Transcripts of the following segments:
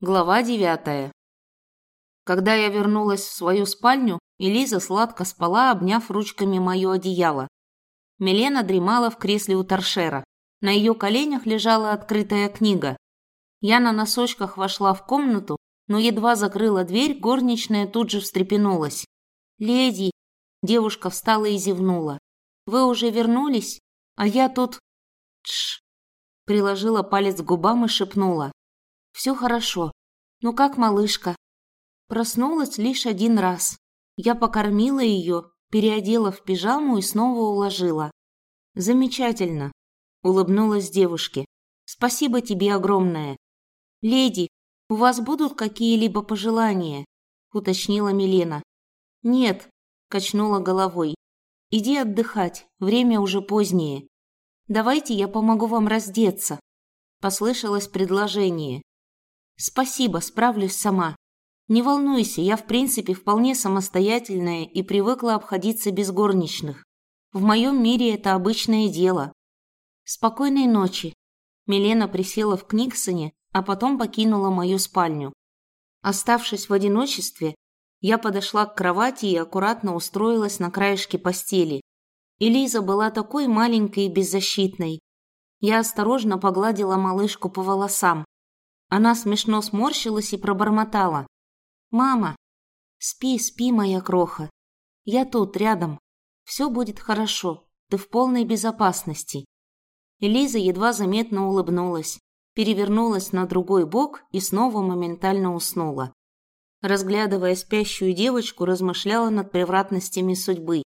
Глава девятая. Когда я вернулась в свою спальню, Элиза сладко спала, обняв ручками мое одеяло. Милена дремала в кресле у торшера. На ее коленях лежала открытая книга. Я на носочках вошла в комнату, но едва закрыла дверь, горничная тут же встрепенулась. «Леди!» Девушка встала и зевнула. «Вы уже вернулись? А я тут...» «Тш!» Приложила палец к губам и шепнула. Все хорошо. Ну как малышка? Проснулась лишь один раз. Я покормила ее, переодела в пижаму и снова уложила. Замечательно, улыбнулась девушке. Спасибо тебе огромное. Леди, у вас будут какие-либо пожелания? уточнила Милена. Нет, качнула головой. Иди отдыхать, время уже позднее. Давайте я помогу вам раздеться. Послышалось предложение. Спасибо, справлюсь сама. Не волнуйся, я в принципе вполне самостоятельная и привыкла обходиться без горничных. В моем мире это обычное дело. Спокойной ночи. Милена присела в Книксоне, а потом покинула мою спальню. Оставшись в одиночестве, я подошла к кровати и аккуратно устроилась на краешке постели. Элиза была такой маленькой и беззащитной. Я осторожно погладила малышку по волосам. Она смешно сморщилась и пробормотала. «Мама, спи, спи, моя кроха. Я тут, рядом. Все будет хорошо. Ты в полной безопасности». Элиза едва заметно улыбнулась, перевернулась на другой бок и снова моментально уснула. Разглядывая спящую девочку, размышляла над превратностями судьбы.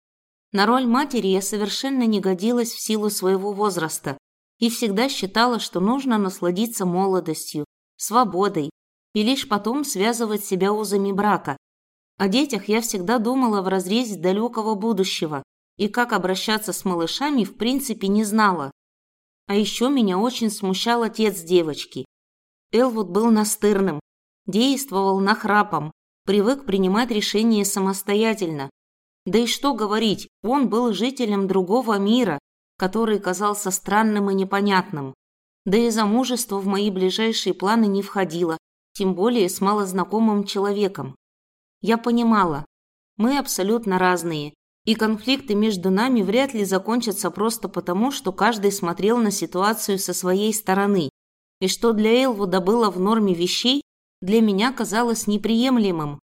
На роль матери я совершенно не годилась в силу своего возраста и всегда считала, что нужно насладиться молодостью, свободой и лишь потом связывать себя узами брака. О детях я всегда думала в разрезе далекого будущего и как обращаться с малышами в принципе не знала. А еще меня очень смущал отец девочки. Элвуд был настырным, действовал нахрапом, привык принимать решения самостоятельно. Да и что говорить, он был жителем другого мира, который казался странным и непонятным. Да и замужество в мои ближайшие планы не входило, тем более с малознакомым человеком. Я понимала, мы абсолютно разные, и конфликты между нами вряд ли закончатся просто потому, что каждый смотрел на ситуацию со своей стороны, и что для Элвуда было в норме вещей, для меня казалось неприемлемым.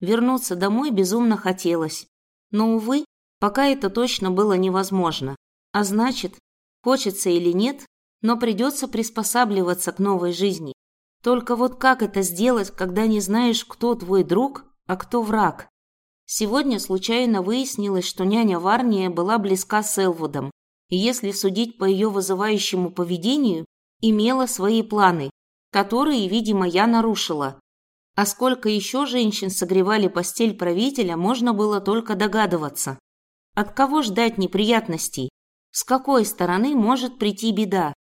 Вернуться домой безумно хотелось, но, увы, пока это точно было невозможно. А значит, хочется или нет, но придется приспосабливаться к новой жизни. Только вот как это сделать, когда не знаешь, кто твой друг, а кто враг? Сегодня случайно выяснилось, что няня Варния была близка с Элвудом, и если судить по ее вызывающему поведению, имела свои планы, которые, видимо, я нарушила. А сколько еще женщин согревали постель правителя, можно было только догадываться. От кого ждать неприятностей? С какой стороны может прийти беда?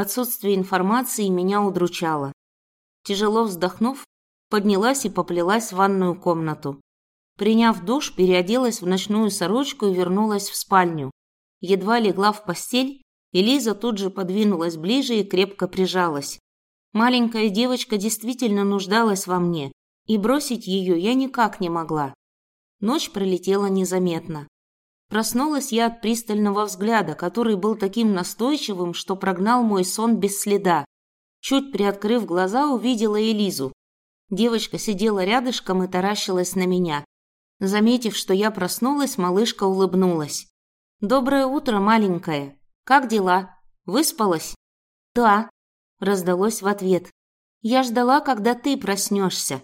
Отсутствие информации меня удручало. Тяжело вздохнув, поднялась и поплелась в ванную комнату. Приняв душ, переоделась в ночную сорочку и вернулась в спальню. Едва легла в постель, Элиза тут же подвинулась ближе и крепко прижалась. Маленькая девочка действительно нуждалась во мне, и бросить ее я никак не могла. Ночь пролетела незаметно. Проснулась я от пристального взгляда, который был таким настойчивым, что прогнал мой сон без следа. Чуть приоткрыв глаза, увидела Элизу. Девочка сидела рядышком и таращилась на меня. Заметив, что я проснулась, малышка улыбнулась. «Доброе утро, маленькая. Как дела? Выспалась?» «Да», – раздалось в ответ. «Я ждала, когда ты проснешься».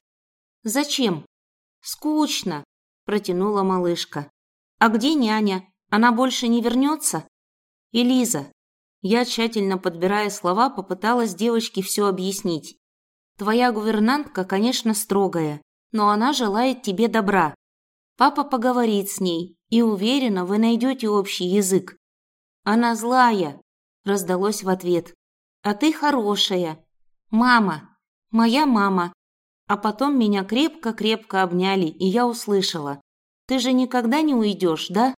«Зачем?» «Скучно», – протянула малышка. А где няня? Она больше не вернется? Элиза. Я, тщательно подбирая слова, попыталась девочке все объяснить. Твоя гувернантка, конечно, строгая, но она желает тебе добра. Папа поговорит с ней, и уверена, вы найдете общий язык. Она злая, раздалось в ответ. А ты хорошая. Мама, моя мама. А потом меня крепко-крепко обняли, и я услышала. Ты же никогда не уйдешь, да?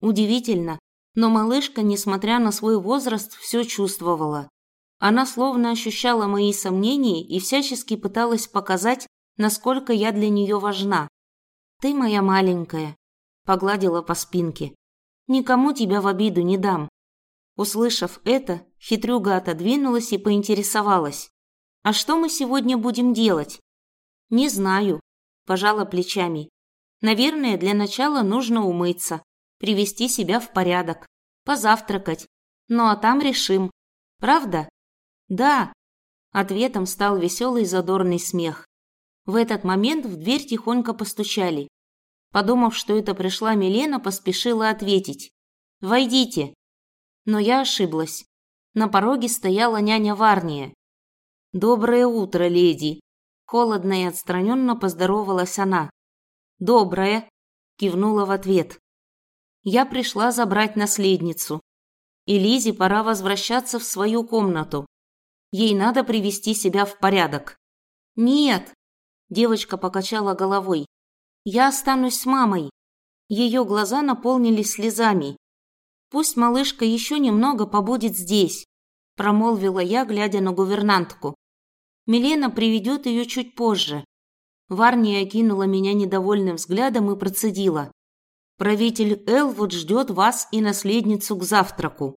Удивительно, но малышка, несмотря на свой возраст, все чувствовала. Она словно ощущала мои сомнения и всячески пыталась показать, насколько я для нее важна. «Ты моя маленькая», — погладила по спинке. «Никому тебя в обиду не дам». Услышав это, хитрюга отодвинулась и поинтересовалась. «А что мы сегодня будем делать?» «Не знаю», – пожала плечами. «Наверное, для начала нужно умыться, привести себя в порядок, позавтракать. Ну а там решим. Правда?» «Да», – ответом стал веселый задорный смех. В этот момент в дверь тихонько постучали. Подумав, что это пришла Милена, поспешила ответить. «Войдите». Но я ошиблась. На пороге стояла няня Варния. «Доброе утро, леди!» Холодно и отстраненно поздоровалась она. «Доброе!» кивнула в ответ. Я пришла забрать наследницу. И Лизе пора возвращаться в свою комнату. Ей надо привести себя в порядок. «Нет!» Девочка покачала головой. «Я останусь с мамой». Ее глаза наполнились слезами. «Пусть малышка еще немного побудет здесь», промолвила я, глядя на гувернантку. Милена приведет ее чуть позже. Варния окинула меня недовольным взглядом и процедила. Правитель Элвуд ждет вас и наследницу к завтраку.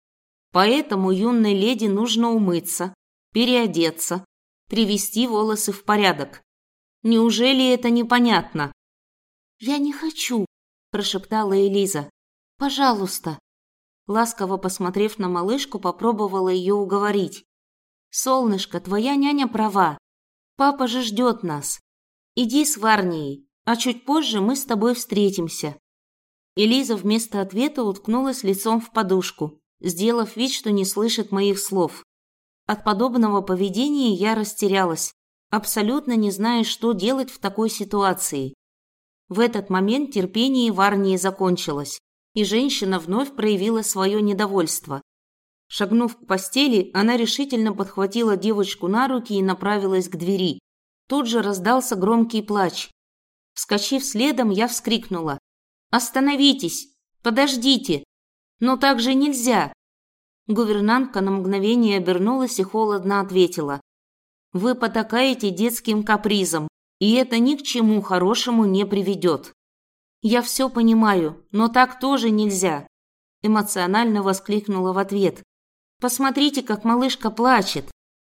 Поэтому юной леди нужно умыться, переодеться, привести волосы в порядок. Неужели это непонятно? Я не хочу, прошептала Элиза. Пожалуйста. Ласково посмотрев на малышку, попробовала ее уговорить. Солнышко, твоя няня права. Папа же ждет нас. Иди с Варнией, а чуть позже мы с тобой встретимся. Элиза вместо ответа уткнулась лицом в подушку, сделав вид, что не слышит моих слов. От подобного поведения я растерялась, абсолютно не зная, что делать в такой ситуации. В этот момент терпение Варнии закончилось, и женщина вновь проявила свое недовольство. Шагнув к постели, она решительно подхватила девочку на руки и направилась к двери. Тут же раздался громкий плач. Вскочив следом, я вскрикнула. «Остановитесь! Подождите! Но так же нельзя!» Гувернантка на мгновение обернулась и холодно ответила. «Вы потакаете детским капризом, и это ни к чему хорошему не приведет». «Я все понимаю, но так тоже нельзя!» Эмоционально воскликнула в ответ. Посмотрите, как малышка плачет.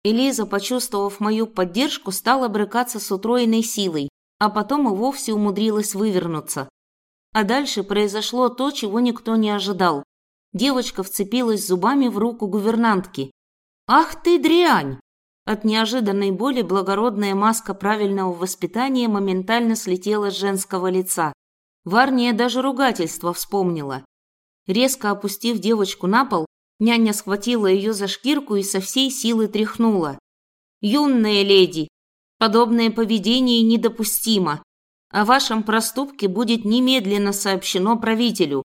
Элиза, почувствовав мою поддержку, стала брыкаться с утроенной силой, а потом и вовсе умудрилась вывернуться. А дальше произошло то, чего никто не ожидал. Девочка вцепилась зубами в руку гувернантки. «Ах ты дрянь!» От неожиданной боли благородная маска правильного воспитания моментально слетела с женского лица. Варния даже ругательство вспомнила. Резко опустив девочку на пол, Няня схватила ее за шкирку и со всей силы тряхнула. «Юная леди, подобное поведение недопустимо. О вашем проступке будет немедленно сообщено правителю».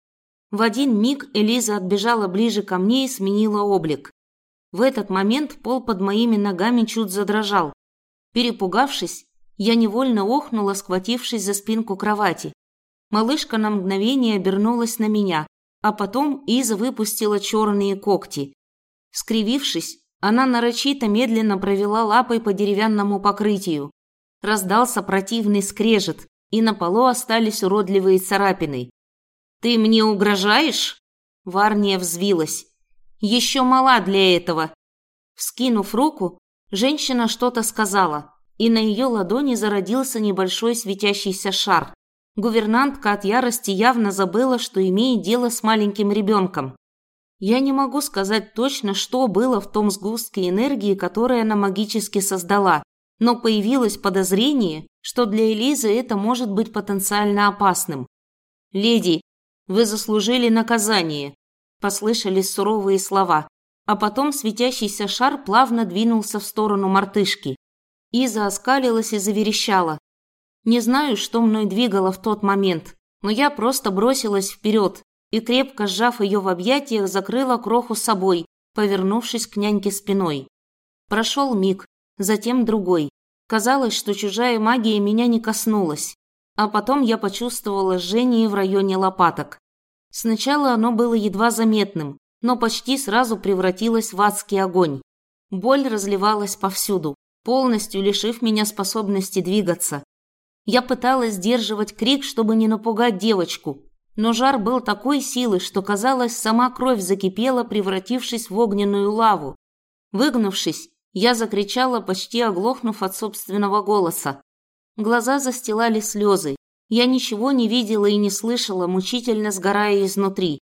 В один миг Элиза отбежала ближе ко мне и сменила облик. В этот момент пол под моими ногами чуть задрожал. Перепугавшись, я невольно охнула, схватившись за спинку кровати. Малышка на мгновение обернулась на меня, а потом Иза выпустила черные когти. Скривившись, она нарочито медленно провела лапой по деревянному покрытию. Раздался противный скрежет, и на полу остались уродливые царапины. «Ты мне угрожаешь?» Варния взвилась. «Еще мала для этого». Вскинув руку, женщина что-то сказала, и на ее ладони зародился небольшой светящийся шар. Гувернантка от ярости явно забыла, что имеет дело с маленьким ребенком. Я не могу сказать точно, что было в том сгустке энергии, который она магически создала, но появилось подозрение, что для Элизы это может быть потенциально опасным. «Леди, вы заслужили наказание», – послышались суровые слова, а потом светящийся шар плавно двинулся в сторону мартышки. Иза оскалилась и заверещала, не знаю, что мной двигало в тот момент, но я просто бросилась вперед и, крепко сжав ее в объятиях, закрыла кроху собой, повернувшись к няньке спиной. Прошел миг, затем другой. Казалось, что чужая магия меня не коснулась. А потом я почувствовала жжение в районе лопаток. Сначала оно было едва заметным, но почти сразу превратилось в адский огонь. Боль разливалась повсюду, полностью лишив меня способности двигаться. Я пыталась сдерживать крик, чтобы не напугать девочку, но жар был такой силы, что, казалось, сама кровь закипела, превратившись в огненную лаву. Выгнувшись, я закричала, почти оглохнув от собственного голоса. Глаза застилали слезы. Я ничего не видела и не слышала, мучительно сгорая изнутри.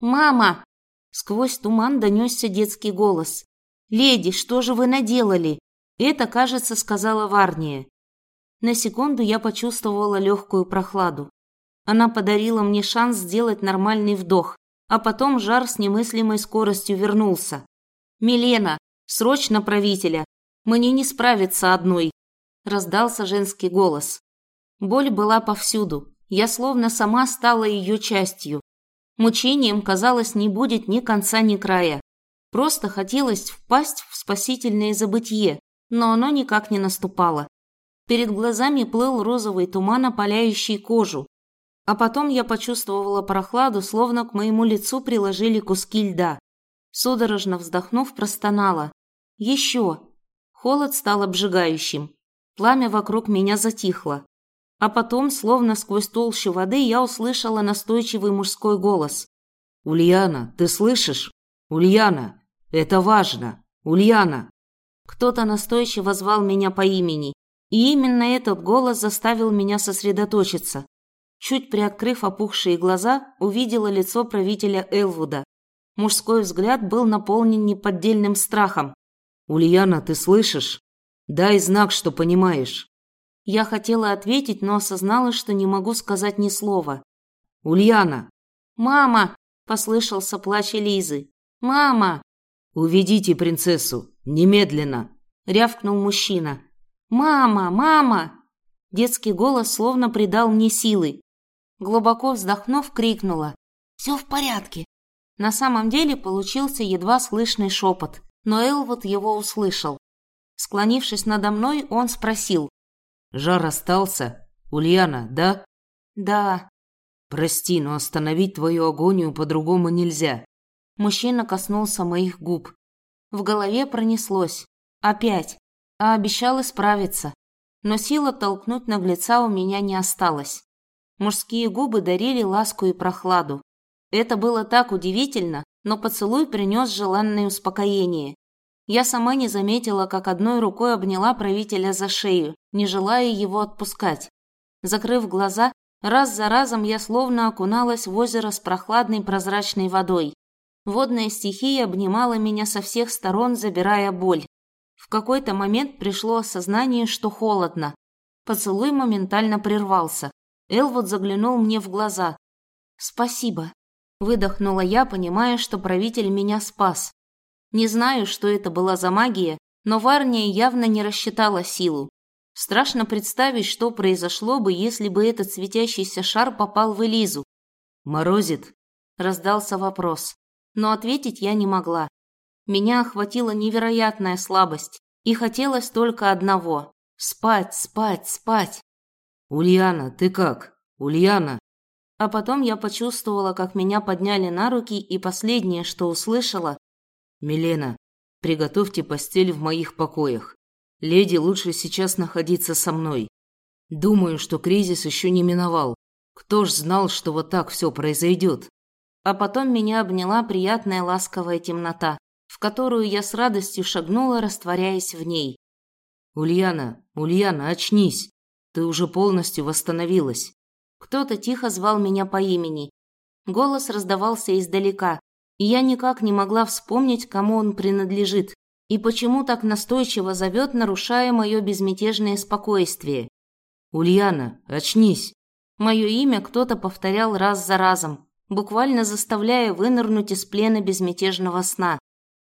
«Мама!» Сквозь туман донесся детский голос. «Леди, что же вы наделали?» Это, кажется, сказала Варния. На секунду я почувствовала легкую прохладу. Она подарила мне шанс сделать нормальный вдох, а потом жар с немыслимой скоростью вернулся. «Милена, срочно правителя! Мне не справиться одной!» Раздался женский голос. Боль была повсюду. Я словно сама стала ее частью. Мучением, казалось, не будет ни конца, ни края. Просто хотелось впасть в спасительное забытье, но оно никак не наступало. Перед глазами плыл розовый туман, опаляющий кожу. А потом я почувствовала прохладу, словно к моему лицу приложили куски льда. Судорожно вздохнув, простонала. «Еще!» Холод стал обжигающим. Пламя вокруг меня затихло. А потом, словно сквозь толщу воды, я услышала настойчивый мужской голос. «Ульяна, ты слышишь? Ульяна, это важно! Ульяна!» Кто-то настойчиво звал меня по имени, и именно этот голос заставил меня сосредоточиться. Чуть приоткрыв опухшие глаза, увидела лицо правителя Элвуда. Мужской взгляд был наполнен неподдельным страхом. «Ульяна, ты слышишь? Дай знак, что понимаешь. Я хотела ответить, но осознала, что не могу сказать ни слова. «Ульяна!» «Мама!» – послышался плач Элизы. «Мама!» «Уведите принцессу! Немедленно!» – рявкнул мужчина. «Мама! Мама!» Детский голос словно придал мне силы. Глубоко вздохнув, крикнула. «Все в порядке!» На самом деле получился едва слышный шепот, но Элвуд его услышал. Склонившись надо мной, он спросил. Жар остался? Ульяна, да? Да. Прости, но остановить твою агонию по-другому нельзя. Мужчина коснулся моих губ. В голове пронеслось. Опять. А обещал исправиться. Но сила толкнуть наглеца у меня не осталось. Мужские губы дарили ласку и прохладу. Это было так удивительно, но поцелуй принес желанное успокоение. Я сама не заметила, как одной рукой обняла правителя за шею, не желая его отпускать. Закрыв глаза, раз за разом я словно окуналась в озеро с прохладной прозрачной водой. Водная стихия обнимала меня со всех сторон, забирая боль. В какой-то момент пришло осознание, что холодно. Поцелуй моментально прервался. Элвуд заглянул мне в глаза. «Спасибо», – выдохнула я, понимая, что правитель меня спас. Не знаю, что это была за магия, но Варния явно не рассчитала силу. Страшно представить, что произошло бы, если бы этот светящийся шар попал в Элизу. «Морозит?» – раздался вопрос. Но ответить я не могла. Меня охватила невероятная слабость, и хотелось только одного – спать, спать, спать. «Ульяна, ты как? Ульяна?» А потом я почувствовала, как меня подняли на руки, и последнее, что услышала, «Милена, приготовьте постель в моих покоях. Леди лучше сейчас находиться со мной. Думаю, что кризис еще не миновал. Кто ж знал, что вот так все произойдет?» А потом меня обняла приятная ласковая темнота, в которую я с радостью шагнула, растворяясь в ней. «Ульяна, Ульяна, очнись! Ты уже полностью восстановилась!» Кто-то тихо звал меня по имени. Голос раздавался издалека, и я никак не могла вспомнить, кому он принадлежит, и почему так настойчиво зовет, нарушая мое безмятежное спокойствие. «Ульяна, очнись!» Мое имя кто-то повторял раз за разом, буквально заставляя вынырнуть из плена безмятежного сна.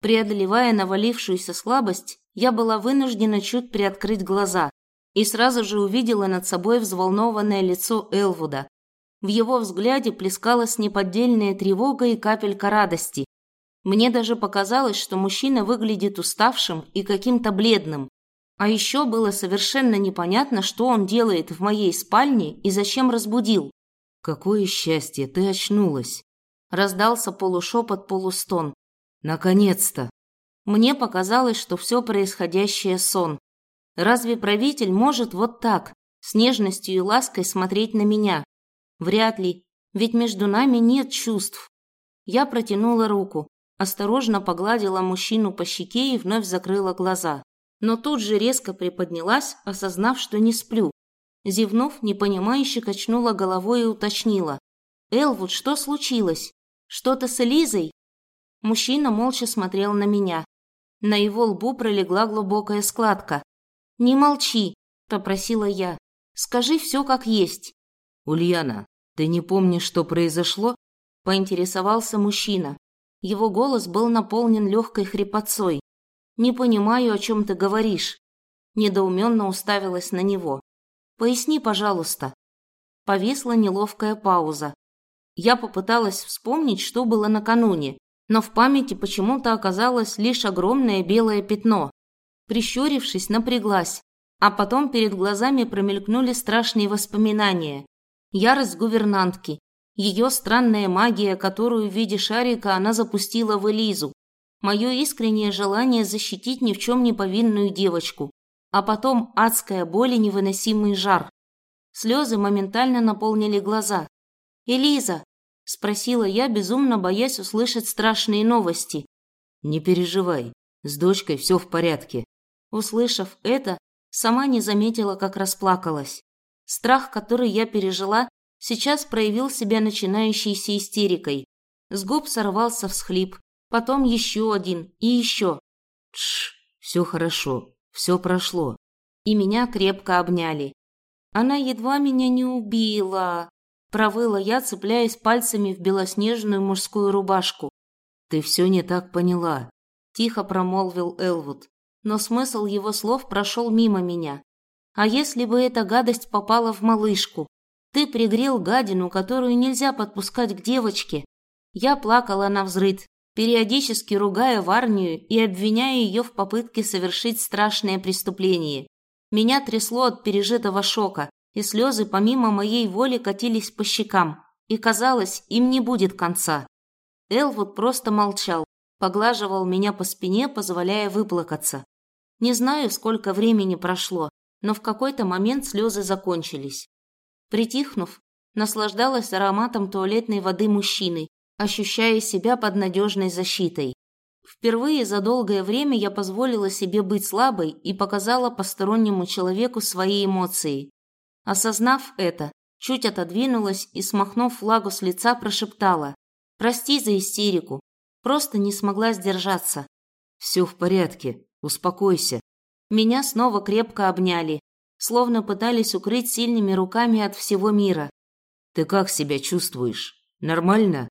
Преодолевая навалившуюся слабость, я была вынуждена чуть приоткрыть глаза и сразу же увидела над собой взволнованное лицо Элвуда. В его взгляде плескалась неподдельная тревога и капелька радости. Мне даже показалось, что мужчина выглядит уставшим и каким-то бледным. А еще было совершенно непонятно, что он делает в моей спальне и зачем разбудил. «Какое счастье, ты очнулась!» Раздался полушепот, полустон. «Наконец-то!» Мне показалось, что все происходящее сон. Разве правитель может вот так, с нежностью и лаской смотреть на меня? Вряд ли, ведь между нами нет чувств. Я протянула руку, осторожно погладила мужчину по щеке и вновь закрыла глаза. Но тут же резко приподнялась, осознав, что не сплю. Зевнув, непонимающе качнула головой и уточнила. «Элвуд, что случилось? Что-то с Элизой?» Мужчина молча смотрел на меня. На его лбу пролегла глубокая складка. «Не молчи», – попросила я. «Скажи все как есть». «Ульяна, ты не помнишь, что произошло?» – поинтересовался мужчина. Его голос был наполнен легкой хрипотцой. «Не понимаю, о чем ты говоришь». Недоуменно уставилась на него. «Поясни, пожалуйста». Повисла неловкая пауза. Я попыталась вспомнить, что было накануне, но в памяти почему-то оказалось лишь огромное белое пятно. Прищурившись, напряглась, а потом перед глазами промелькнули страшные воспоминания. Ярость гувернантки, ее странная магия, которую в виде шарика она запустила в Элизу, мое искреннее желание защитить ни в чем не повинную девочку, а потом адская боль и невыносимый жар. Слезы моментально наполнили глаза. «Элиза!» – спросила я, безумно боясь услышать страшные новости. «Не переживай, с дочкой все в порядке». Услышав это, сама не заметила, как расплакалась. Страх, который я пережила, сейчас проявил себя начинающейся истерикой. С губ сорвался всхлип, потом еще один и еще. Тш, все хорошо, все прошло. И меня крепко обняли. Она едва меня не убила, провыла я, цепляясь пальцами в белоснежную мужскую рубашку. Ты все не так поняла, тихо промолвил Элвуд, но смысл его слов прошел мимо меня. А если бы эта гадость попала в малышку? Ты пригрел гадину, которую нельзя подпускать к девочке. Я плакала на взрыд, периодически ругая Варнию и обвиняя ее в попытке совершить страшное преступление. Меня трясло от пережитого шока, и слезы помимо моей воли катились по щекам, и казалось, им не будет конца. Элвуд просто молчал, поглаживал меня по спине, позволяя выплакаться. Не знаю, сколько времени прошло, но в какой-то момент слезы закончились. Притихнув, наслаждалась ароматом туалетной воды мужчины, ощущая себя под надежной защитой. Впервые за долгое время я позволила себе быть слабой и показала постороннему человеку свои эмоции. Осознав это, чуть отодвинулась и, смахнув влагу с лица, прошептала «Прости за истерику, просто не смогла сдержаться». «Все в порядке, успокойся». Меня снова крепко обняли, словно пытались укрыть сильными руками от всего мира. «Ты как себя чувствуешь? Нормально?»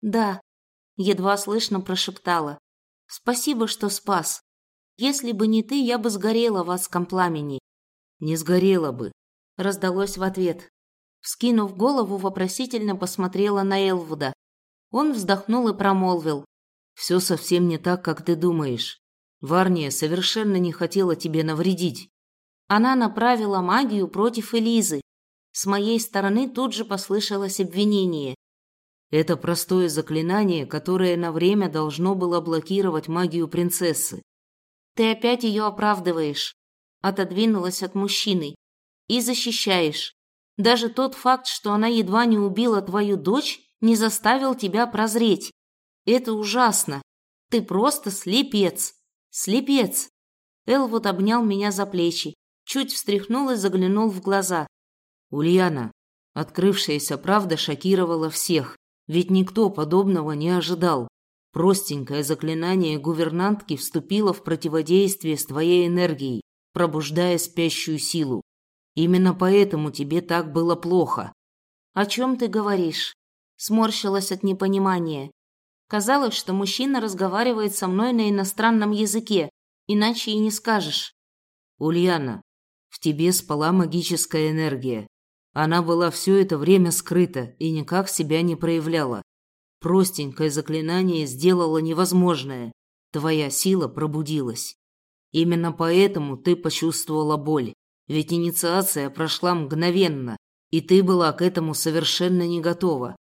«Да», — едва слышно прошептала. «Спасибо, что спас. Если бы не ты, я бы сгорела в адском пламени». «Не сгорела бы», — раздалось в ответ. Вскинув голову, вопросительно посмотрела на Элвуда. Он вздохнул и промолвил. «Все совсем не так, как ты думаешь. Варния совершенно не хотела тебе навредить. Она направила магию против Элизы. С моей стороны тут же послышалось обвинение. Это простое заклинание, которое на время должно было блокировать магию принцессы. Ты опять ее оправдываешь. Отодвинулась от мужчины. И защищаешь. Даже тот факт, что она едва не убила твою дочь, не заставил тебя прозреть. Это ужасно. Ты просто слепец. Слепец. Элвуд обнял меня за плечи, чуть встряхнул и заглянул в глаза. Ульяна, открывшаяся правда шокировала всех, ведь никто подобного не ожидал. Простенькое заклинание гувернантки вступило в противодействие с твоей энергией, пробуждая спящую силу. Именно поэтому тебе так было плохо. О чем ты говоришь? Сморщилась от непонимания. Казалось, что мужчина разговаривает со мной на иностранном языке, иначе и не скажешь. Ульяна, в тебе спала магическая энергия. Она была все это время скрыта и никак себя не проявляла. Простенькое заклинание сделало невозможное. Твоя сила пробудилась. Именно поэтому ты почувствовала боль. Ведь инициация прошла мгновенно, и ты была к этому совершенно не готова.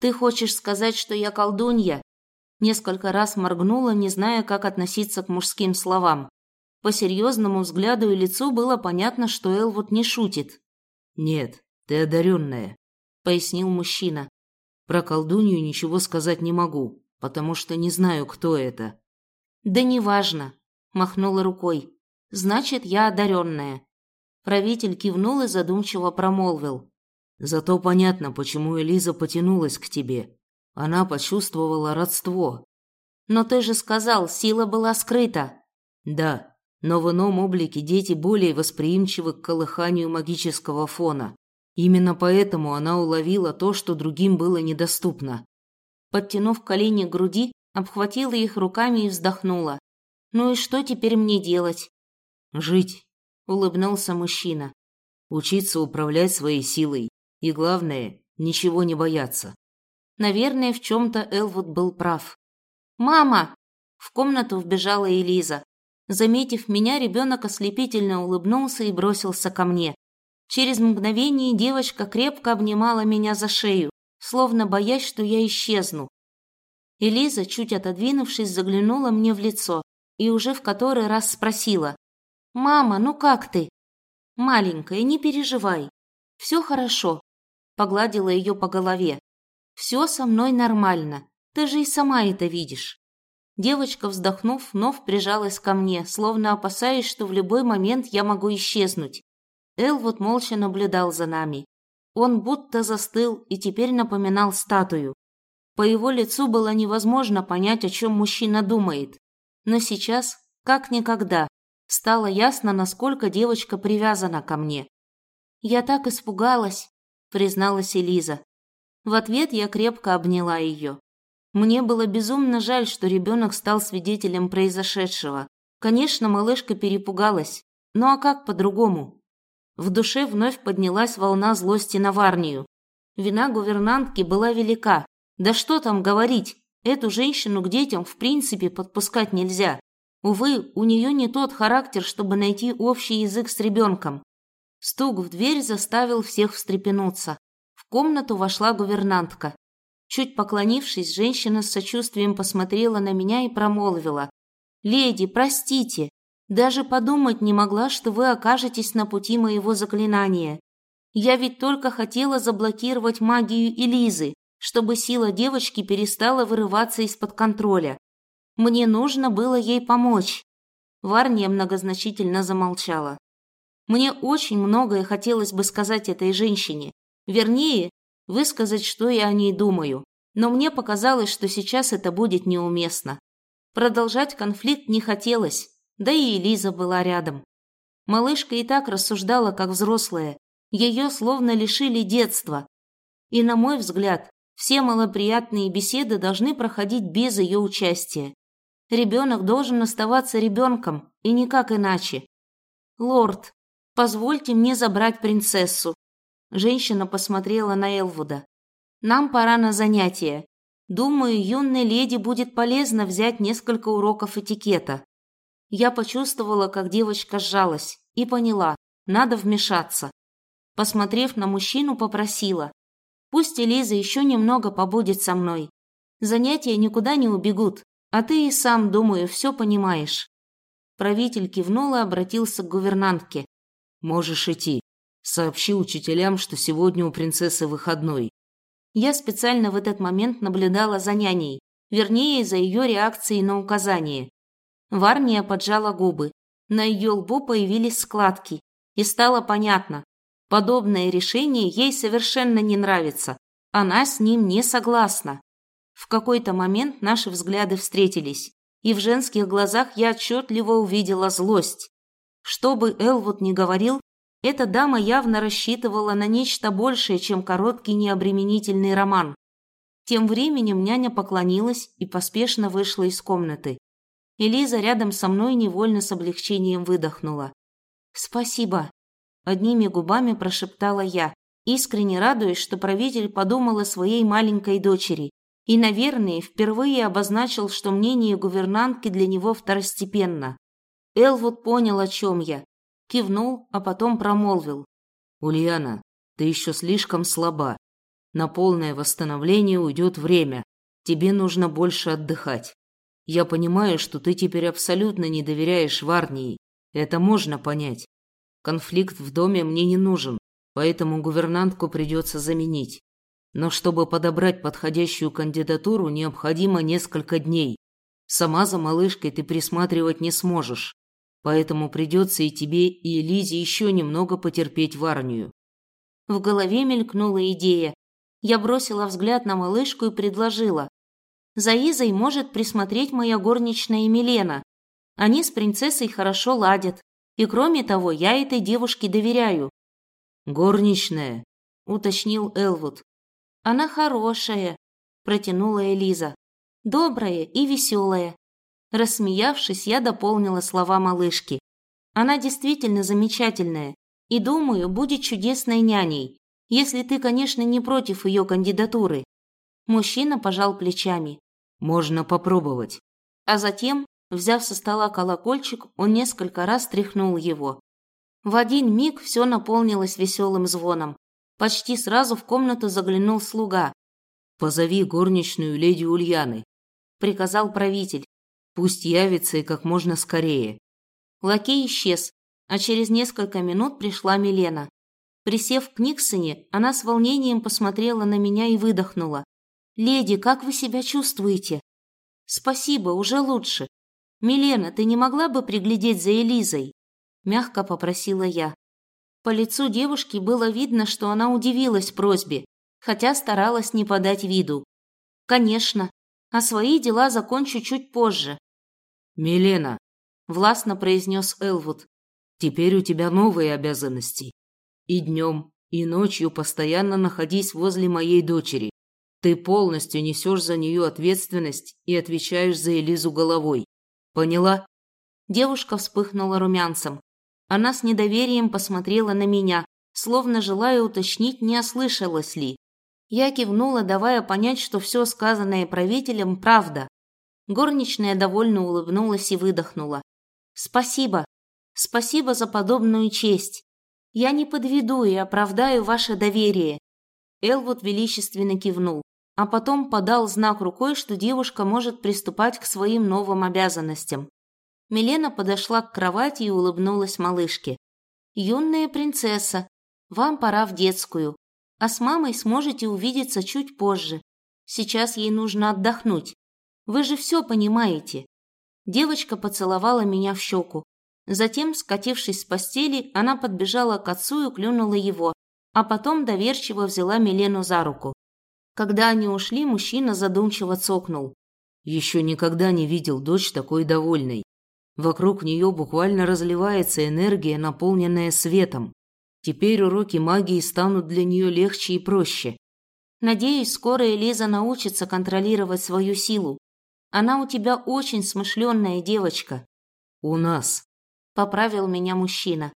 Ты хочешь сказать, что я колдунья? Несколько раз моргнула, не зная, как относиться к мужским словам. По серьезному взгляду и лицу было понятно, что Элвуд не шутит. «Нет, ты одаренная», — пояснил мужчина. «Про колдунью ничего сказать не могу, потому что не знаю, кто это». «Да неважно», — махнула рукой. «Значит, я одаренная». Правитель кивнул и задумчиво промолвил. «Зато понятно, почему Элиза потянулась к тебе. Она почувствовала родство». «Но ты же сказал, сила была скрыта». «Да, но в ином облике дети более восприимчивы к колыханию магического фона. Именно поэтому она уловила то, что другим было недоступно. Подтянув колени к груди, обхватила их руками и вздохнула. «Ну и что теперь мне делать?» «Жить», — улыбнулся мужчина. «Учиться управлять своей силой. И главное, ничего не бояться». Наверное, в чем-то Элвуд был прав. «Мама!» В комнату вбежала Элиза. Заметив меня, ребенок ослепительно улыбнулся и бросился ко мне. Через мгновение девочка крепко обнимала меня за шею, словно боясь, что я исчезну. Элиза, чуть отодвинувшись, заглянула мне в лицо и уже в который раз спросила. «Мама, ну как ты?» «Маленькая, не переживай. Все хорошо», — погладила ее по голове. «Все со мной нормально. Ты же и сама это видишь». Девочка, вздохнув, вновь прижалась ко мне, словно опасаясь, что в любой момент я могу исчезнуть. Элвуд молча наблюдал за нами. Он будто застыл и теперь напоминал статую. По его лицу было невозможно понять, о чем мужчина думает. Но сейчас, как никогда, стало ясно, насколько девочка привязана ко мне. «Я так испугалась», — призналась Элиза. В ответ я крепко обняла ее. Мне было безумно жаль, что ребенок стал свидетелем произошедшего. Конечно, малышка перепугалась. Ну а как по-другому? В душе вновь поднялась волна злости на Варнию. Вина гувернантки была велика. Да что там говорить, эту женщину к детям в принципе подпускать нельзя. Увы, у нее не тот характер, чтобы найти общий язык с ребенком. Стук в дверь заставил всех встрепенуться. В комнату вошла гувернантка. Чуть поклонившись, женщина с сочувствием посмотрела на меня и промолвила. «Леди, простите, даже подумать не могла, что вы окажетесь на пути моего заклинания. Я ведь только хотела заблокировать магию Элизы, чтобы сила девочки перестала вырываться из-под контроля. Мне нужно было ей помочь». Варния многозначительно замолчала. Мне очень многое хотелось бы сказать этой женщине. Вернее, высказать, что я о ней думаю, но мне показалось, что сейчас это будет неуместно. Продолжать конфликт не хотелось, да и Элиза была рядом. Малышка и так рассуждала, как взрослая, ее словно лишили детства. И, на мой взгляд, все малоприятные беседы должны проходить без ее участия. Ребенок должен оставаться ребенком, и никак иначе. «Лорд, позвольте мне забрать принцессу», Женщина посмотрела на Элвуда. «Нам пора на занятия. Думаю, юной леди будет полезно взять несколько уроков этикета». Я почувствовала, как девочка сжалась, и поняла, надо вмешаться. Посмотрев на мужчину, попросила. «Пусть Элиза еще немного побудет со мной. Занятия никуда не убегут, а ты и сам, думаю, все понимаешь». Правитель кивнул и обратился к гувернантке. «Можешь идти». Сообщи учителям, что сегодня у принцессы выходной. Я специально в этот момент наблюдала за няней, вернее, за ее реакцией на указание. Варния поджала губы. На ее лбу появились складки. И стало понятно, подобное решение ей совершенно не нравится. Она с ним не согласна. В какой-то момент наши взгляды встретились, и в женских глазах я отчетливо увидела злость. Что бы Элвуд ни говорил, эта дама явно рассчитывала на нечто большее, чем короткий необременительный роман. Тем временем няня поклонилась и поспешно вышла из комнаты. Элиза рядом со мной невольно с облегчением выдохнула. «Спасибо», – одними губами прошептала я, искренне радуясь, что правитель подумал о своей маленькой дочери и, наверное, впервые обозначил, что мнение гувернантки для него второстепенно. Элвуд понял, о чем я, кивнул, а потом промолвил. «Ульяна, ты еще слишком слаба. На полное восстановление уйдет время. Тебе нужно больше отдыхать. Я понимаю, что ты теперь абсолютно не доверяешь Варнии. Это можно понять. Конфликт в доме мне не нужен, поэтому гувернантку придется заменить. Но чтобы подобрать подходящую кандидатуру, необходимо несколько дней. Сама за малышкой ты присматривать не сможешь. Поэтому придется и тебе, и Лизе еще немного потерпеть в армию. В голове мелькнула идея. Я бросила взгляд на малышку и предложила. За Изой может присмотреть моя горничная Милена. Они с принцессой хорошо ладят. И кроме того, я этой девушке доверяю. «Горничная», — уточнил Элвуд. «Она хорошая», – протянула Элиза. «Добрая и веселая». Рассмеявшись, я дополнила слова малышки. «Она действительно замечательная и, думаю, будет чудесной няней, если ты, конечно, не против ее кандидатуры». Мужчина пожал плечами. «Можно попробовать». А затем, взяв со стола колокольчик, он несколько раз тряхнул его. В один миг все наполнилось веселым звоном. Почти сразу в комнату заглянул слуга. «Позови горничную леди Ульяны», – приказал правитель. «Пусть явится и как можно скорее». Лакей исчез, а через несколько минут пришла Милена. Присев к Никсоне, она с волнением посмотрела на меня и выдохнула. «Леди, как вы себя чувствуете?» «Спасибо, уже лучше. Милена, ты не могла бы приглядеть за Элизой?» Мягко попросила я. По лицу девушки было видно, что она удивилась просьбе, хотя старалась не подать виду. «Конечно, а свои дела закончу чуть позже». «Милена», – властно произнес Элвуд, – «теперь у тебя новые обязанности. И днем, и ночью постоянно находись возле моей дочери. Ты полностью несешь за нее ответственность и отвечаешь за Элизу головой. Поняла?» Девушка вспыхнула румянцем. Она с недоверием посмотрела на меня, словно желая уточнить, не ослышалась ли. Я кивнула, давая понять, что все сказанное правителем – правда. Горничная довольно улыбнулась и выдохнула. «Спасибо. Спасибо за подобную честь. Я не подведу и оправдаю ваше доверие». Элвуд величественно кивнул, а потом подал знак рукой, что девушка может приступать к своим новым обязанностям. Милена подошла к кровати и улыбнулась малышке. «Юная принцесса, вам пора в детскую, а с мамой сможете увидеться чуть позже. Сейчас ей нужно отдохнуть. Вы же все понимаете». Девочка поцеловала меня в щеку. Затем, скатившись с постели, она подбежала к отцу и клюнула его, а потом доверчиво взяла Милену за руку. Когда они ушли, мужчина задумчиво цокнул. «Еще никогда не видел дочь такой довольной. Вокруг нее буквально разливается энергия, наполненная светом. Теперь уроки магии станут для нее легче и проще. Надеюсь, скоро Элиза научится контролировать свою силу. Она у тебя очень смышленная девочка. У нас. Поправил меня мужчина.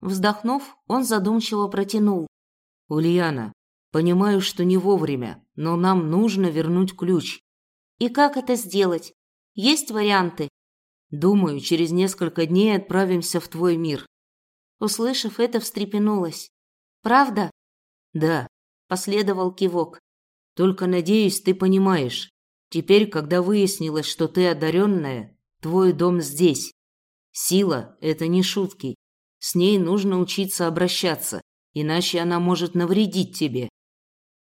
Вздохнув, он задумчиво протянул. Ульяна, понимаю, что не вовремя, но нам нужно вернуть ключ. И как это сделать? Есть варианты? Думаю, через несколько дней отправимся в твой мир. Услышав это, встрепенулась. Правда? Да, последовал кивок. Только надеюсь, ты понимаешь. Теперь, когда выяснилось, что ты одаренная, твой дом здесь. Сила – это не шутки. С ней нужно учиться обращаться, иначе она может навредить тебе.